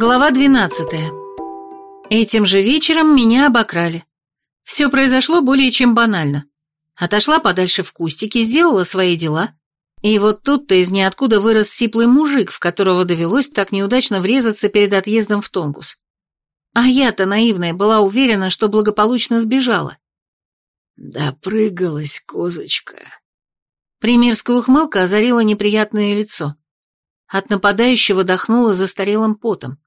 Глава 12. Этим же вечером меня обокрали. Все произошло более чем банально. Отошла подальше в кустики, сделала свои дела. И вот тут-то из ниоткуда вырос сиплый мужик, в которого довелось так неудачно врезаться перед отъездом в Тонгус. А я-то наивная была уверена, что благополучно сбежала. «Допрыгалась, козочка». Примерская ухмылка озарила неприятное лицо. От нападающего дохнуло застарелым потом.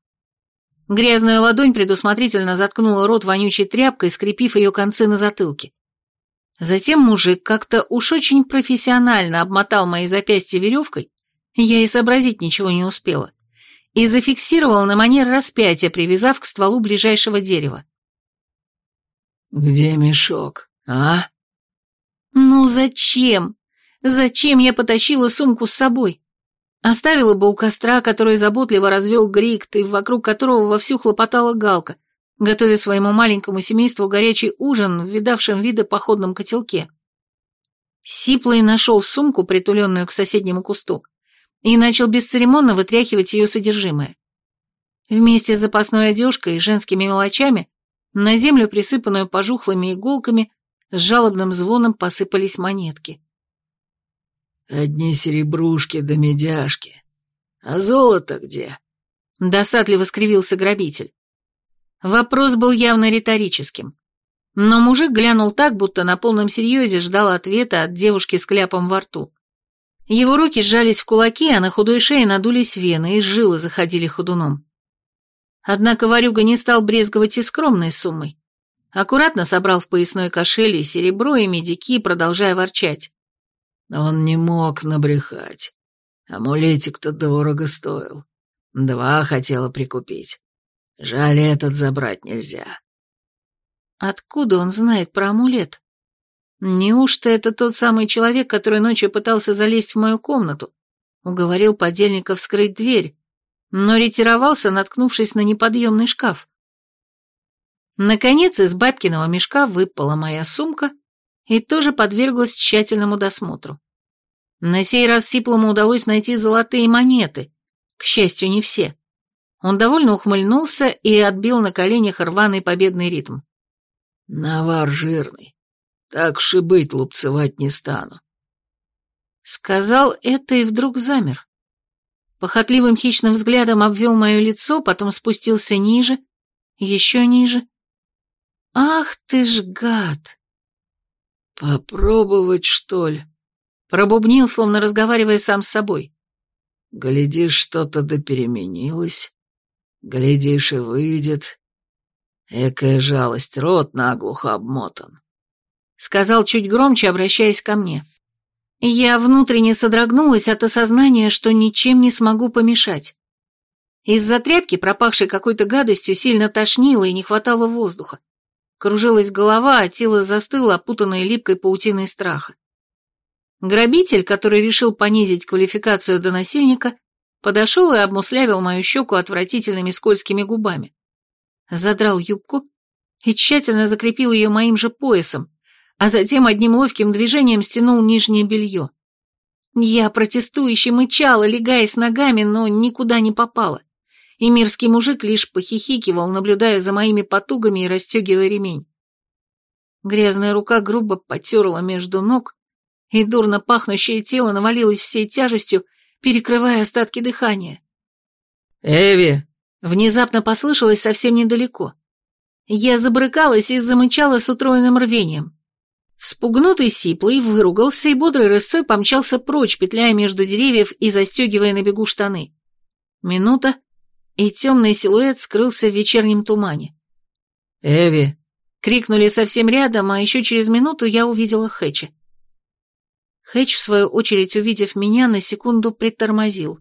Грязная ладонь предусмотрительно заткнула рот вонючей тряпкой, скрепив ее концы на затылке. Затем мужик как-то уж очень профессионально обмотал мои запястья веревкой, я и сообразить ничего не успела, и зафиксировал на манер распятия, привязав к стволу ближайшего дерева. «Где мешок, а?» «Ну зачем? Зачем я потащила сумку с собой? Оставила бы у костра, который заботливо развел Грикт, и вокруг которого вовсю хлопотала Галка, готовя своему маленькому семейству горячий ужин в видавшем виды походном котелке. Сиплый нашел сумку, притуленную к соседнему кусту, и начал бесцеремонно вытряхивать ее содержимое. Вместе с запасной одежкой и женскими мелочами на землю, присыпанную пожухлыми иголками, с жалобным звоном посыпались монетки. Одни серебрушки да медяшки. А золото где? Досадливо скривился грабитель. Вопрос был явно риторическим. Но мужик глянул так, будто на полном серьезе ждал ответа от девушки с кляпом во рту. Его руки сжались в кулаки, а на худой шее надулись вены, и жилы заходили ходуном. Однако Варюга не стал брезговать и скромной суммой. Аккуратно собрал в поясной кошель и серебро, и медики, продолжая ворчать. Он не мог набрехать. Амулетик-то дорого стоил. Два хотела прикупить. Жаль, этот забрать нельзя. Откуда он знает про амулет? Неужто это тот самый человек, который ночью пытался залезть в мою комнату? Уговорил подельника вскрыть дверь, но ретировался, наткнувшись на неподъемный шкаф. Наконец из бабкиного мешка выпала моя сумка, и тоже подверглась тщательному досмотру. На сей раз Сиплому удалось найти золотые монеты, к счастью, не все. Он довольно ухмыльнулся и отбил на коленях рваный победный ритм. «Навар жирный. Так уж и быть, лупцевать не стану». Сказал это и вдруг замер. Похотливым хищным взглядом обвел мое лицо, потом спустился ниже, еще ниже. «Ах ты ж гад!» «Попробовать, что ли?» Пробубнил, словно разговаривая сам с собой. «Глядишь, что-то да переменилось. Глядишь, и выйдет. Экая жалость, рот наглухо обмотан», — сказал чуть громче, обращаясь ко мне. Я внутренне содрогнулась от осознания, что ничем не смогу помешать. Из-за тряпки, пропахшей какой-то гадостью, сильно тошнило и не хватало воздуха. Кружилась голова, а тело застыло, опутанное липкой паутиной страха. Грабитель, который решил понизить квалификацию до насильника, подошел и обмуслявил мою щеку отвратительными скользкими губами. Задрал юбку и тщательно закрепил ее моим же поясом, а затем одним ловким движением стянул нижнее белье. Я протестующе мычала, легаясь ногами, но никуда не попала и мирский мужик лишь похихикивал, наблюдая за моими потугами и расстегивая ремень. Грязная рука грубо потерла между ног, и дурно пахнущее тело навалилось всей тяжестью, перекрывая остатки дыхания. «Эви!» Внезапно послышалось совсем недалеко. Я забрыкалась и замычала с утроенным рвением. Вспугнутый сиплый выругался и бодрой рысцой помчался прочь, петляя между деревьев и застегивая на бегу штаны. Минута, и темный силуэт скрылся в вечернем тумане. «Эви!» — крикнули совсем рядом, а еще через минуту я увидела Хэтча. Хэтч, в свою очередь, увидев меня, на секунду притормозил.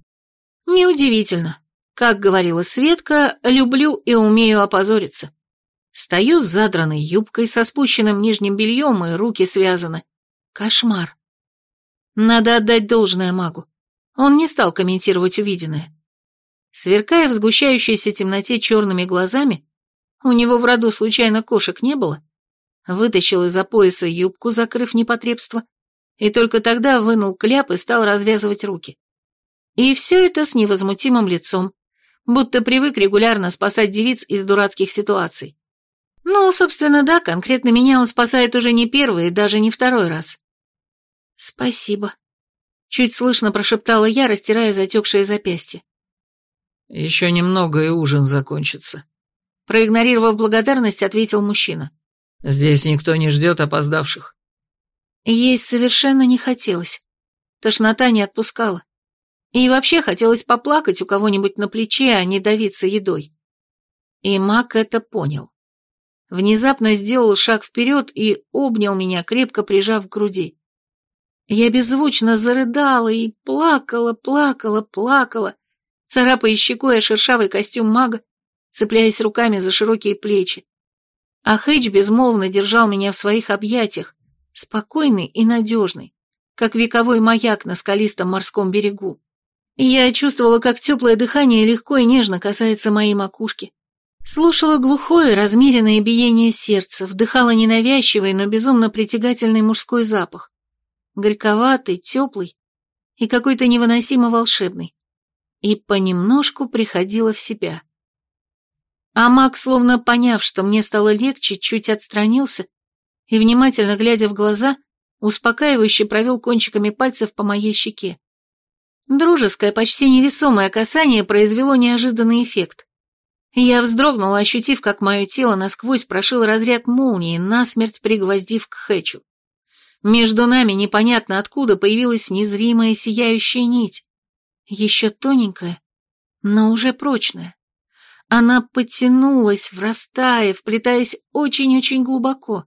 Неудивительно. Как говорила Светка, люблю и умею опозориться. Стою с задранной юбкой, со спущенным нижним бельем и руки связаны. Кошмар. Надо отдать должное магу. Он не стал комментировать увиденное. Сверкая в сгущающейся темноте черными глазами, у него в роду случайно кошек не было, вытащил из-за пояса юбку, закрыв непотребство, и только тогда вынул кляп и стал развязывать руки. И все это с невозмутимым лицом, будто привык регулярно спасать девиц из дурацких ситуаций. Ну, собственно, да, конкретно меня он спасает уже не первый и даже не второй раз. «Спасибо», — чуть слышно прошептала я, растирая затекшее запястье. «Еще немного, и ужин закончится», — проигнорировав благодарность, ответил мужчина. «Здесь никто не ждет опоздавших». Есть совершенно не хотелось. Тошнота не отпускала. И вообще хотелось поплакать у кого-нибудь на плече, а не давиться едой. И Мак это понял. Внезапно сделал шаг вперед и обнял меня, крепко прижав к груди. Я беззвучно зарыдала и плакала, плакала, плакала, царапая щекой о шершавый костюм мага, цепляясь руками за широкие плечи. А Хэдж безмолвно держал меня в своих объятиях, спокойный и надежный, как вековой маяк на скалистом морском берегу. Я чувствовала, как теплое дыхание легко и нежно касается моей макушки. Слушала глухое, размеренное биение сердца, вдыхала ненавязчивый, но безумно притягательный мужской запах горьковатый, теплый и какой-то невыносимо волшебный. И понемножку приходила в себя. А маг, словно поняв, что мне стало легче, чуть отстранился и, внимательно глядя в глаза, успокаивающе провел кончиками пальцев по моей щеке. Дружеское, почти невесомое касание произвело неожиданный эффект. Я вздрогнула, ощутив, как мое тело насквозь прошил разряд молнии, насмерть пригвоздив к Хэтчу. Между нами непонятно откуда появилась незримая сияющая нить. Еще тоненькая, но уже прочная. Она потянулась, врастая, вплетаясь очень-очень глубоко.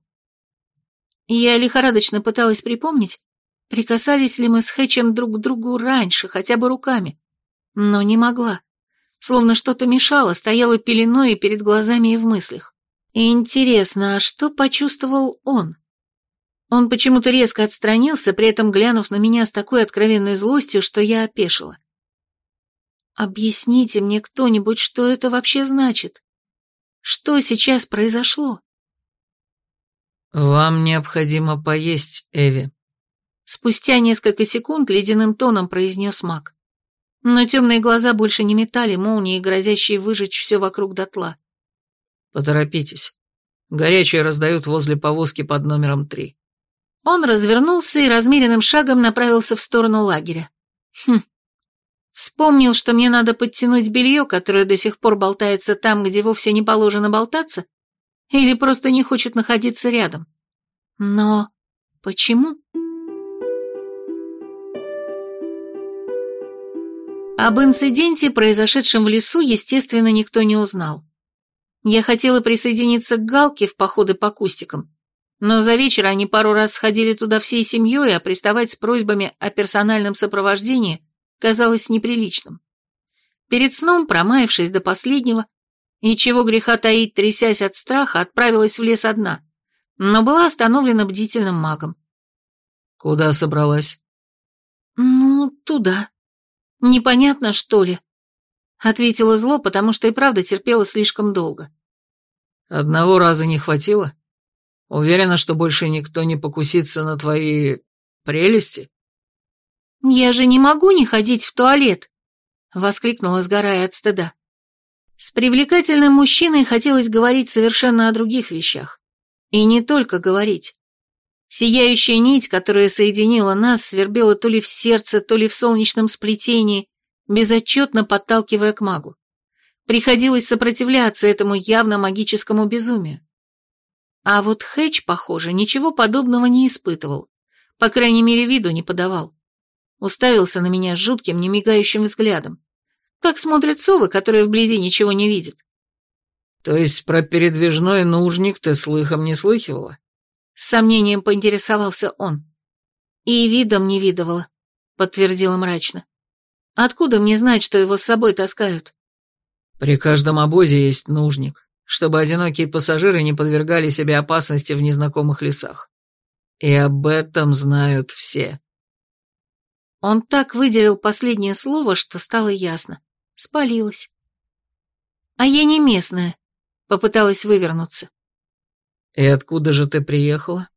Я лихорадочно пыталась припомнить, прикасались ли мы с Хэтчем друг к другу раньше, хотя бы руками, но не могла. Словно что-то мешало, стояло пеленой перед глазами и в мыслях. Интересно, а что почувствовал он? Он почему-то резко отстранился, при этом глянув на меня с такой откровенной злостью, что я опешила. «Объясните мне кто-нибудь, что это вообще значит? Что сейчас произошло?» «Вам необходимо поесть, Эви», — спустя несколько секунд ледяным тоном произнес маг. Но темные глаза больше не метали молнии, грозящие выжечь все вокруг дотла. «Поторопитесь. Горячее раздают возле повозки под номером три». Он развернулся и размеренным шагом направился в сторону лагеря. Хм. Вспомнил, что мне надо подтянуть белье, которое до сих пор болтается там, где вовсе не положено болтаться, или просто не хочет находиться рядом. Но почему? Об инциденте, произошедшем в лесу, естественно, никто не узнал. Я хотела присоединиться к Галке в походы по кустикам, но за вечер они пару раз сходили туда всей семьей, а приставать с просьбами о персональном сопровождении казалось неприличным. Перед сном, промаявшись до последнего, и чего греха таить, трясясь от страха, отправилась в лес одна, но была остановлена бдительным магом. «Куда собралась?» «Ну, туда. Непонятно, что ли?» Ответила зло, потому что и правда терпела слишком долго. «Одного раза не хватило?» Уверена, что больше никто не покусится на твои прелести?» «Я же не могу не ходить в туалет!» — воскликнула, сгорая от стыда. С привлекательным мужчиной хотелось говорить совершенно о других вещах. И не только говорить. Сияющая нить, которая соединила нас, свербела то ли в сердце, то ли в солнечном сплетении, безотчетно подталкивая к магу. Приходилось сопротивляться этому явно магическому безумию. А вот Хэтч, похоже, ничего подобного не испытывал. По крайней мере, виду не подавал. Уставился на меня жутким, немигающим взглядом. Как смотрят совы, которые вблизи ничего не видят. То есть про передвижной нужник ты слыхом не слыхивала? С сомнением поинтересовался он. И видом не видывала, подтвердила мрачно. Откуда мне знать, что его с собой таскают? При каждом обозе есть нужник чтобы одинокие пассажиры не подвергали себе опасности в незнакомых лесах. И об этом знают все. Он так выделил последнее слово, что стало ясно. Спалилась. А я не местная. Попыталась вывернуться. И откуда же ты приехала?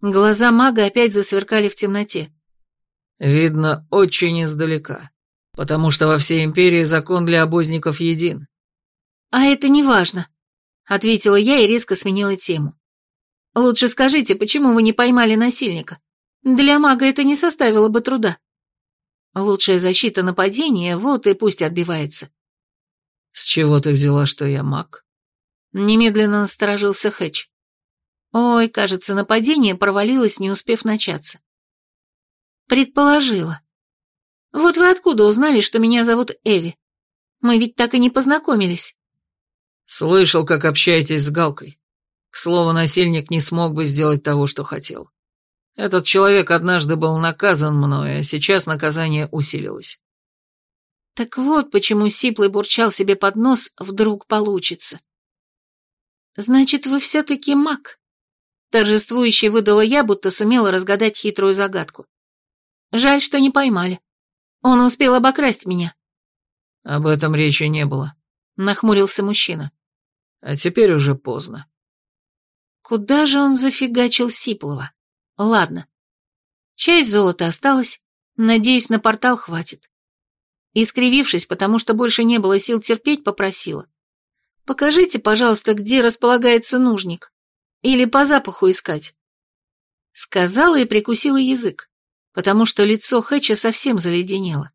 Глаза мага опять засверкали в темноте. Видно, очень издалека. Потому что во всей империи закон для обозников един. А это не важно, ответила я и резко сменила тему. Лучше скажите, почему вы не поймали насильника? Для мага это не составило бы труда. Лучшая защита нападения, вот и пусть отбивается. С чего ты взяла, что я маг? Немедленно насторожился Хэтч. Ой, кажется, нападение провалилось, не успев начаться. Предположила. Вот вы откуда узнали, что меня зовут Эви? Мы ведь так и не познакомились. Слышал, как общаетесь с Галкой. К слову, насильник не смог бы сделать того, что хотел. Этот человек однажды был наказан мной, а сейчас наказание усилилось. Так вот, почему Сиплый бурчал себе под нос «вдруг получится». «Значит, вы все-таки маг?» Торжествующе выдала я, будто сумела разгадать хитрую загадку. Жаль, что не поймали. Он успел обокрасть меня. Об этом речи не было. Нахмурился мужчина. А теперь уже поздно. Куда же он зафигачил Сиплова? Ладно. Часть золота осталась. Надеюсь, на портал хватит. Искривившись, потому что больше не было сил терпеть, попросила. «Покажите, пожалуйста, где располагается нужник. Или по запаху искать». Сказала и прикусила язык, потому что лицо Хэтча совсем заледенело.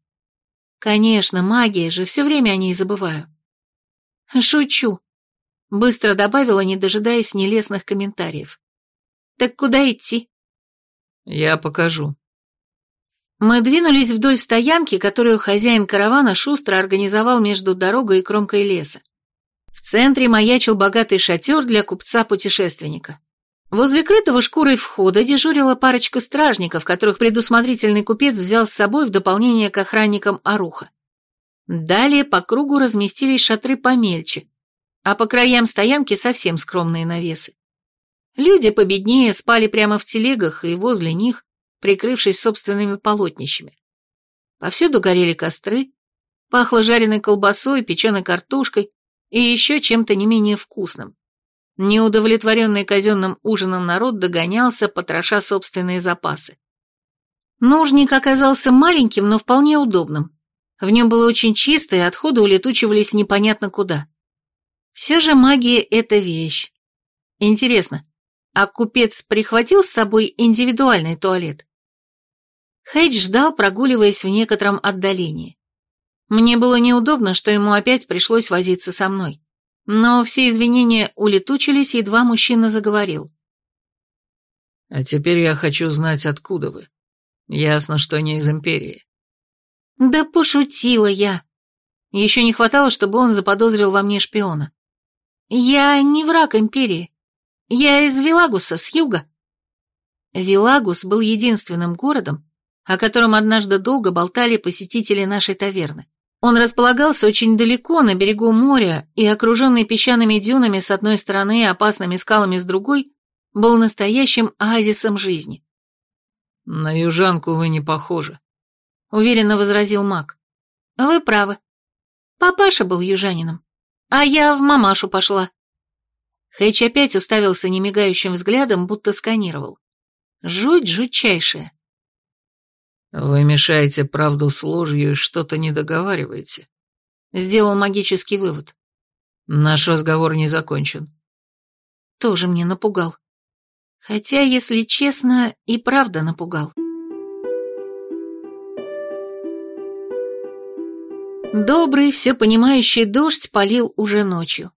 Конечно, магия же, все время о ней забываю. Шучу. Быстро добавила, не дожидаясь нелестных комментариев. Так куда идти? Я покажу. Мы двинулись вдоль стоянки, которую хозяин каравана шустро организовал между дорогой и кромкой леса. В центре маячил богатый шатер для купца-путешественника. Возле крытого шкурой входа дежурила парочка стражников, которых предусмотрительный купец взял с собой в дополнение к охранникам Аруха. Далее по кругу разместились шатры помельче, а по краям стоянки совсем скромные навесы. Люди победнее спали прямо в телегах и возле них, прикрывшись собственными полотнищами. Повсюду горели костры, пахло жареной колбасой, печеной картошкой и еще чем-то не менее вкусным. Неудовлетворенный казенным ужином народ догонялся, потроша собственные запасы. Нужник оказался маленьким, но вполне удобным. В нем было очень чисто, и отходы улетучивались непонятно куда. Все же магия — это вещь. Интересно, а купец прихватил с собой индивидуальный туалет? Хейдж ждал, прогуливаясь в некотором отдалении. Мне было неудобно, что ему опять пришлось возиться со мной. Но все извинения улетучились, едва мужчина заговорил. «А теперь я хочу знать, откуда вы. Ясно, что не из Империи». «Да пошутила я. Еще не хватало, чтобы он заподозрил во мне шпиона. Я не враг Империи. Я из Вилагуса, с юга». Вилагус был единственным городом, о котором однажды долго болтали посетители нашей таверны. Он располагался очень далеко, на берегу моря, и окруженный песчаными дюнами с одной стороны и опасными скалами с другой, был настоящим оазисом жизни. «На южанку вы не похожи», — уверенно возразил маг. «Вы правы. Папаша был южанином, а я в мамашу пошла». Хэч опять уставился немигающим взглядом, будто сканировал. Жуть жутчайшая. «Вы мешаете правду с ложью и что-то не договариваете», — сделал магический вывод. «Наш разговор не закончен». Тоже мне напугал. Хотя, если честно, и правда напугал. Добрый, все понимающий дождь полил уже ночью.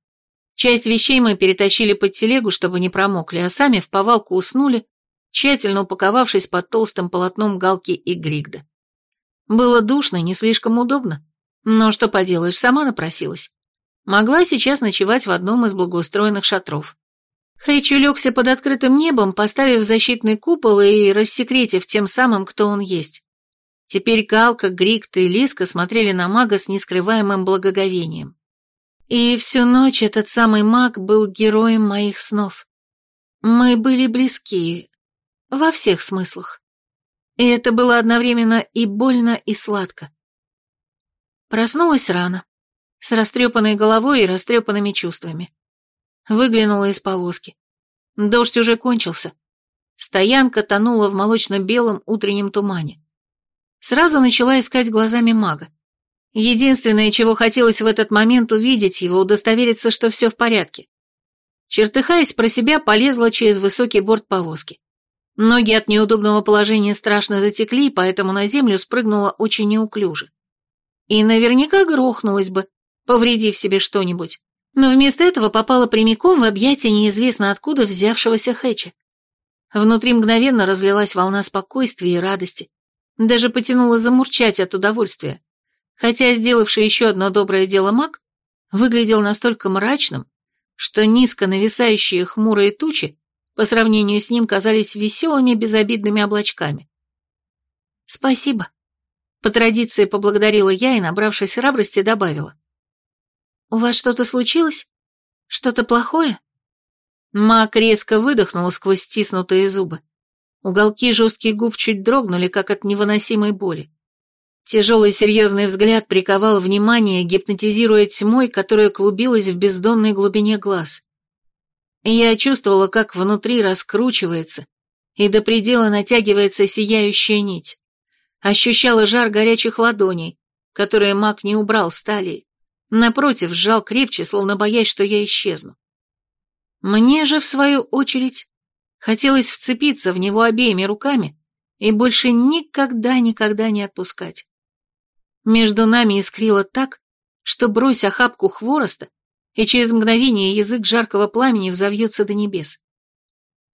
Часть вещей мы перетащили под телегу, чтобы не промокли, а сами в повалку уснули, тщательно упаковавшись под толстым полотном галки и григда. Было душно, не слишком удобно, но что поделаешь, сама напросилась. Могла сейчас ночевать в одном из благоустроенных шатров. Хэйч улегся под открытым небом, поставив защитный купол и рассекретив тем самым, кто он есть. Теперь Галка, Григт и Лиска смотрели на мага с нескрываемым благоговением. И всю ночь этот самый маг был героем моих снов. Мы были близки, во всех смыслах. И это было одновременно и больно, и сладко. Проснулась рано, с растрепанной головой и растрепанными чувствами. Выглянула из повозки. Дождь уже кончился. Стоянка тонула в молочно-белом утреннем тумане. Сразу начала искать глазами мага. Единственное, чего хотелось в этот момент увидеть его, удостовериться, что все в порядке. Чертыхаясь про себя, полезла через высокий борт повозки. Ноги от неудобного положения страшно затекли, поэтому на землю спрыгнула очень неуклюже. И наверняка грохнулась бы, повредив себе что-нибудь, но вместо этого попала прямиком в объятия неизвестно откуда взявшегося Хэча. Внутри мгновенно разлилась волна спокойствия и радости. Даже потянула замурчать от удовольствия. Хотя сделавший еще одно доброе дело маг выглядел настолько мрачным, что низко нависающие хмурые тучи по сравнению с ним казались веселыми безобидными облачками. «Спасибо», — по традиции поблагодарила я и, набравшись храбрости, добавила. «У вас что-то случилось? Что-то плохое?» Мак резко выдохнул сквозь стиснутые зубы. Уголки жестких губ чуть дрогнули, как от невыносимой боли. Тяжелый серьезный взгляд приковал внимание, гипнотизируя тьмой, которая клубилась в бездонной глубине глаз. Я чувствовала, как внутри раскручивается и до предела натягивается сияющая нить. Ощущала жар горячих ладоней, которые маг не убрал с талии. Напротив, сжал крепче, словно боясь, что я исчезну. Мне же, в свою очередь, хотелось вцепиться в него обеими руками и больше никогда-никогда не отпускать. Между нами искрило так, что брось охапку хвороста, и через мгновение язык жаркого пламени взовьется до небес.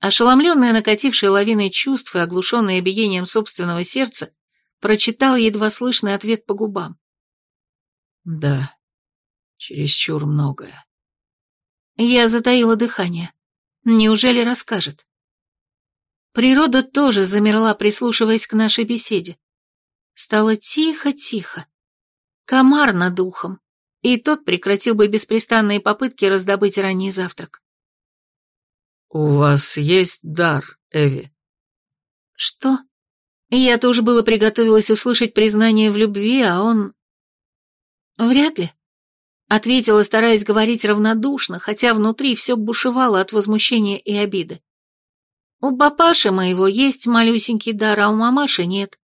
Ошеломленная накатившей лавиной чувств и оглушенная биением собственного сердца, прочитал едва слышный ответ по губам. «Да, Чересчур многое. Я затаила дыхание. Неужели расскажет? Природа тоже замерла, прислушиваясь к нашей беседе. Стало тихо-тихо. Комар над ухом, и тот прекратил бы беспрестанные попытки раздобыть ранний завтрак. «У вас есть дар, Эви?» «Что?» Я тоже было приготовилась услышать признание в любви, а он... Вряд ли. Ответила, стараясь говорить равнодушно, хотя внутри все бушевало от возмущения и обиды. У папаши моего есть малюсенький дар, а у мамаши нет.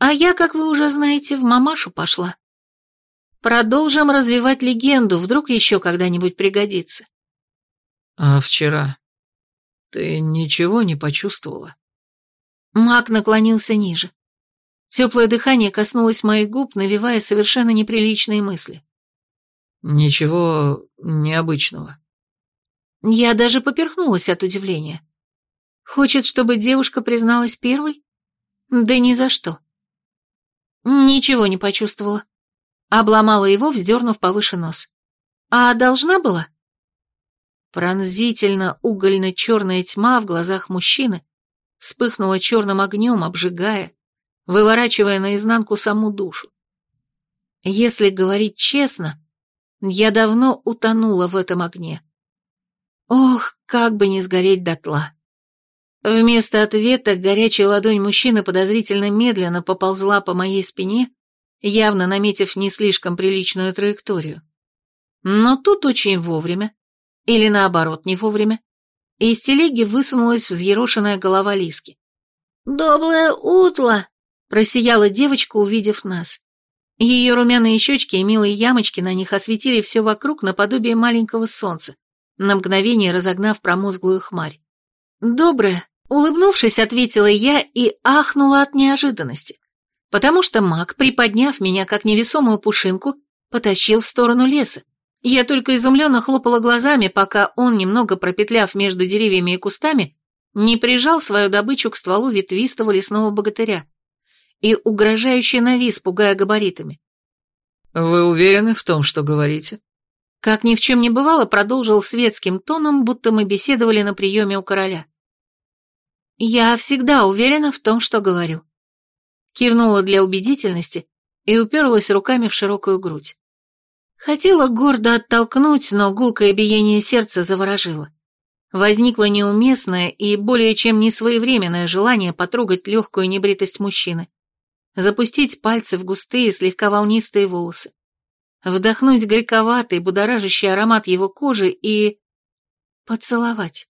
А я, как вы уже знаете, в мамашу пошла. Продолжим развивать легенду, вдруг еще когда-нибудь пригодится. А вчера ты ничего не почувствовала? Маг наклонился ниже. Теплое дыхание коснулось моих губ, навевая совершенно неприличные мысли. Ничего необычного. Я даже поперхнулась от удивления. Хочет, чтобы девушка призналась первой? Да ни за что. Ничего не почувствовала. Обломала его, вздернув повыше нос. А должна была? Пронзительно угольно-черная тьма в глазах мужчины вспыхнула черным огнем, обжигая, выворачивая наизнанку саму душу. Если говорить честно, я давно утонула в этом огне. Ох, как бы не сгореть дотла. Вместо ответа горячая ладонь мужчины подозрительно медленно поползла по моей спине, явно наметив не слишком приличную траекторию. Но тут очень вовремя, или наоборот не вовремя, из телеги высунулась взъерошенная голова Лиски. «Доброе утро!» – просияла девочка, увидев нас. Ее румяные щечки и милые ямочки на них осветили все вокруг наподобие маленького солнца, на мгновение разогнав промозглую хмарь. «Доброе», — улыбнувшись, ответила я и ахнула от неожиданности, потому что маг, приподняв меня как невесомую пушинку, потащил в сторону леса. Я только изумленно хлопала глазами, пока он, немного пропетляв между деревьями и кустами, не прижал свою добычу к стволу ветвистого лесного богатыря и угрожающе навис, пугая габаритами. «Вы уверены в том, что говорите?» Как ни в чем не бывало, продолжил светским тоном, будто мы беседовали на приеме у короля. «Я всегда уверена в том, что говорю». Кивнула для убедительности и уперлась руками в широкую грудь. Хотела гордо оттолкнуть, но гулкое биение сердца заворожило. Возникло неуместное и более чем несвоевременное желание потрогать легкую небритость мужчины запустить пальцы в густые, слегка волнистые волосы, вдохнуть горьковатый, будоражащий аромат его кожи и... поцеловать.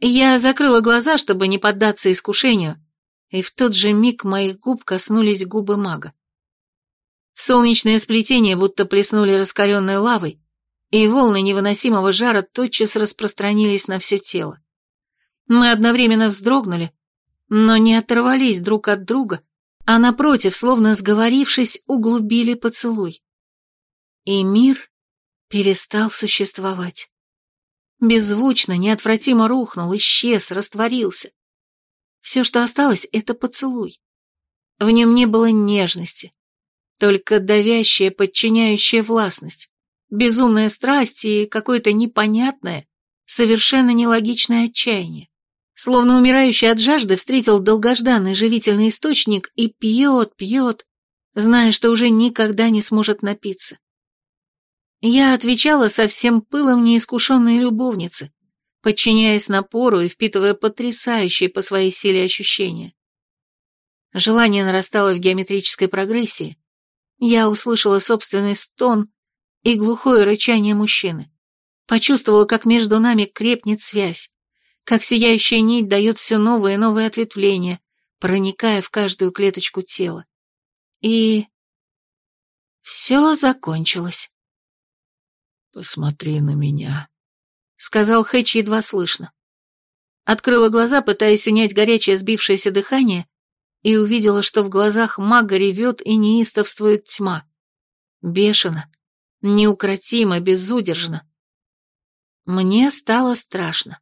Я закрыла глаза, чтобы не поддаться искушению, и в тот же миг моих губ коснулись губы мага. В солнечное сплетение будто плеснули раскаленной лавой, и волны невыносимого жара тотчас распространились на все тело. Мы одновременно вздрогнули, но не оторвались друг от друга, а напротив, словно сговорившись, углубили поцелуй. И мир перестал существовать. Беззвучно, неотвратимо рухнул, исчез, растворился. Все, что осталось, это поцелуй. В нем не было нежности, только давящая, подчиняющая властность, безумная страсть и какое-то непонятное, совершенно нелогичное отчаяние. Словно умирающий от жажды встретил долгожданный живительный источник и пьет, пьет, зная, что уже никогда не сможет напиться. Я отвечала со всем пылом неискушенной любовницы, подчиняясь напору и впитывая потрясающие по своей силе ощущения. Желание нарастало в геометрической прогрессии. Я услышала собственный стон и глухое рычание мужчины. Почувствовала, как между нами крепнет связь, как сияющая нить дает все новые и новые ответвления, проникая в каждую клеточку тела. И... все закончилось. «Посмотри на меня», — сказал Хэтч едва слышно. Открыла глаза, пытаясь унять горячее сбившееся дыхание, и увидела, что в глазах мага ревет и неистовствует тьма. Бешено, неукротимо, безудержно. Мне стало страшно.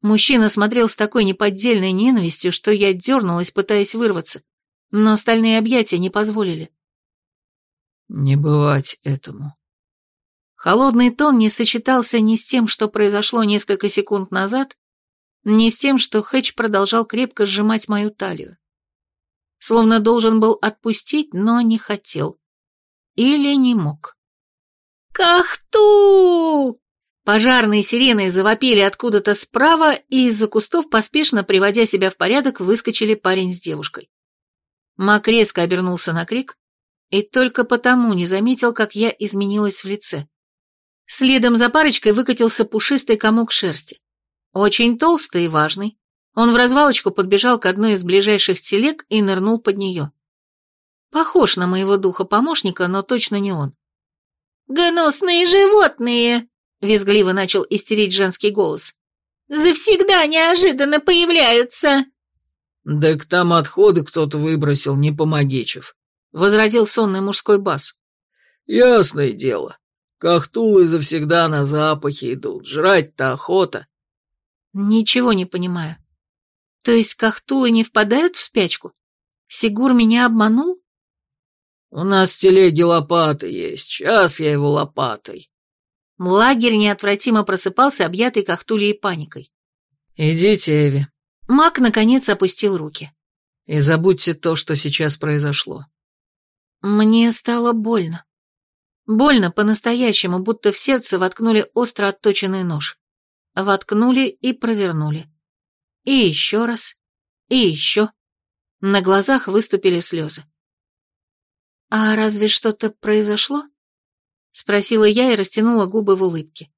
Мужчина смотрел с такой неподдельной ненавистью, что я дернулась, пытаясь вырваться, но остальные объятия не позволили. «Не бывать этому», Холодный тон не сочетался ни с тем, что произошло несколько секунд назад, ни с тем, что Хэтч продолжал крепко сжимать мою талию. Словно должен был отпустить, но не хотел. Или не мог. «Кахтул!» Пожарные сирены завопили откуда-то справа, и из-за кустов, поспешно приводя себя в порядок, выскочили парень с девушкой. Мак резко обернулся на крик и только потому не заметил, как я изменилась в лице. Следом за парочкой выкатился пушистый комок шерсти. Очень толстый и важный. Он в развалочку подбежал к одной из ближайших телег и нырнул под нее. Похож на моего духа-помощника, но точно не он. «Гнусные животные!» — визгливо начал истерить женский голос. «Завсегда неожиданно появляются!» «Так там отходы кто-то выбросил, не помогичев», — возразил сонный мужской бас. «Ясное дело. Кахтулы завсегда на запахи идут, жрать-то охота. Ничего не понимаю. То есть кахтулы не впадают в спячку? Сигур меня обманул? У нас в телеге лопаты есть, сейчас я его лопатой. Лагерь неотвратимо просыпался, объятый кахтулей и паникой. Идите, Эви. Мак, наконец, опустил руки. И забудьте то, что сейчас произошло. Мне стало больно. Больно по-настоящему, будто в сердце воткнули остро отточенный нож. Воткнули и провернули. И еще раз. И еще. На глазах выступили слезы. «А разве что-то произошло?» Спросила я и растянула губы в улыбке.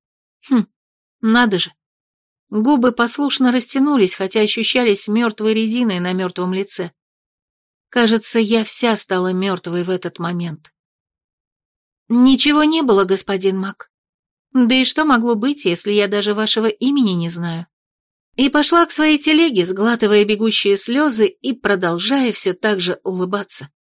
«Хм, надо же». Губы послушно растянулись, хотя ощущались мертвой резиной на мертвом лице. Кажется, я вся стала мертвой в этот момент. «Ничего не было, господин Мак. Да и что могло быть, если я даже вашего имени не знаю?» И пошла к своей телеге, сглатывая бегущие слезы и продолжая все так же улыбаться.